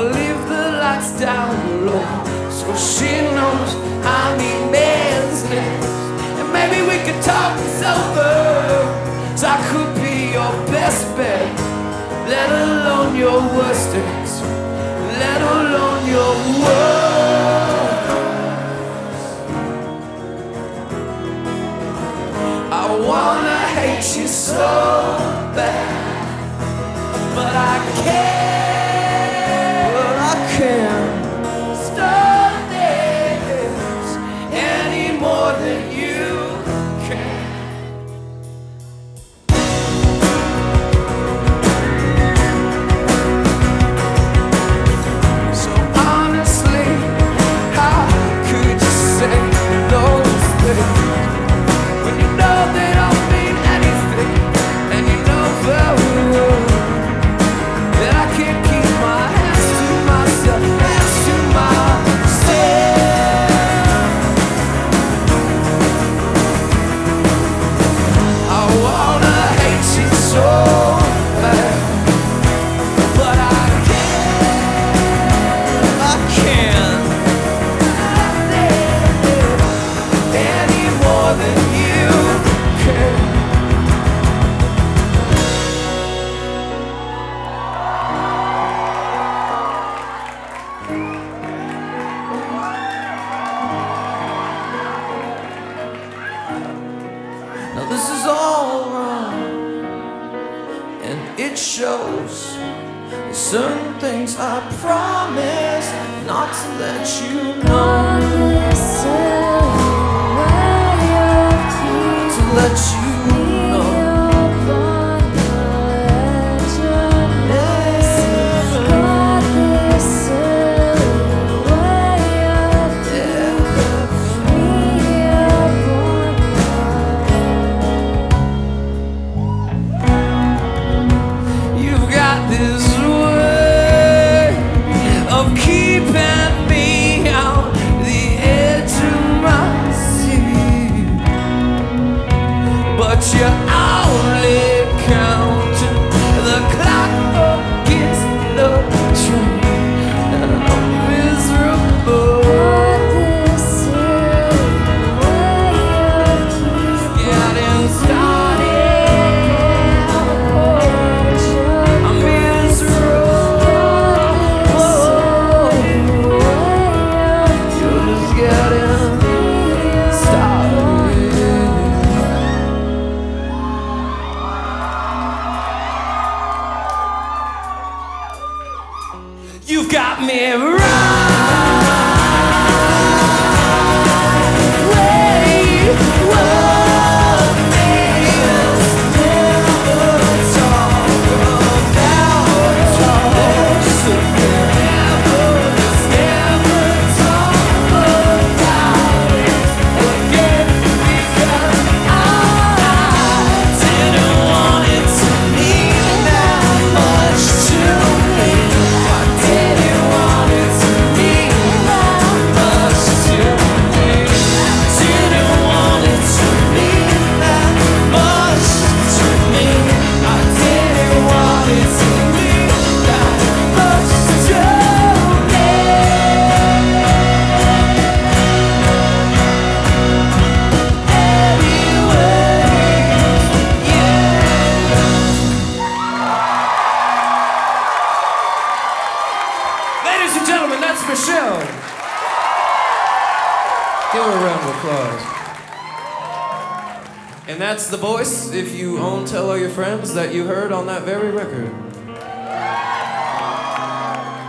Leave the lights down low so she knows I mean business. And maybe we could talk this over. So I could be your best bet, let alone your worst days, let alone your worst. It shows. Certain things I promise not to let you know. To let you But you're and that's Michelle. Give her a round of applause. And that's the voice, if you own Tell All Your Friends, that you heard on that very record.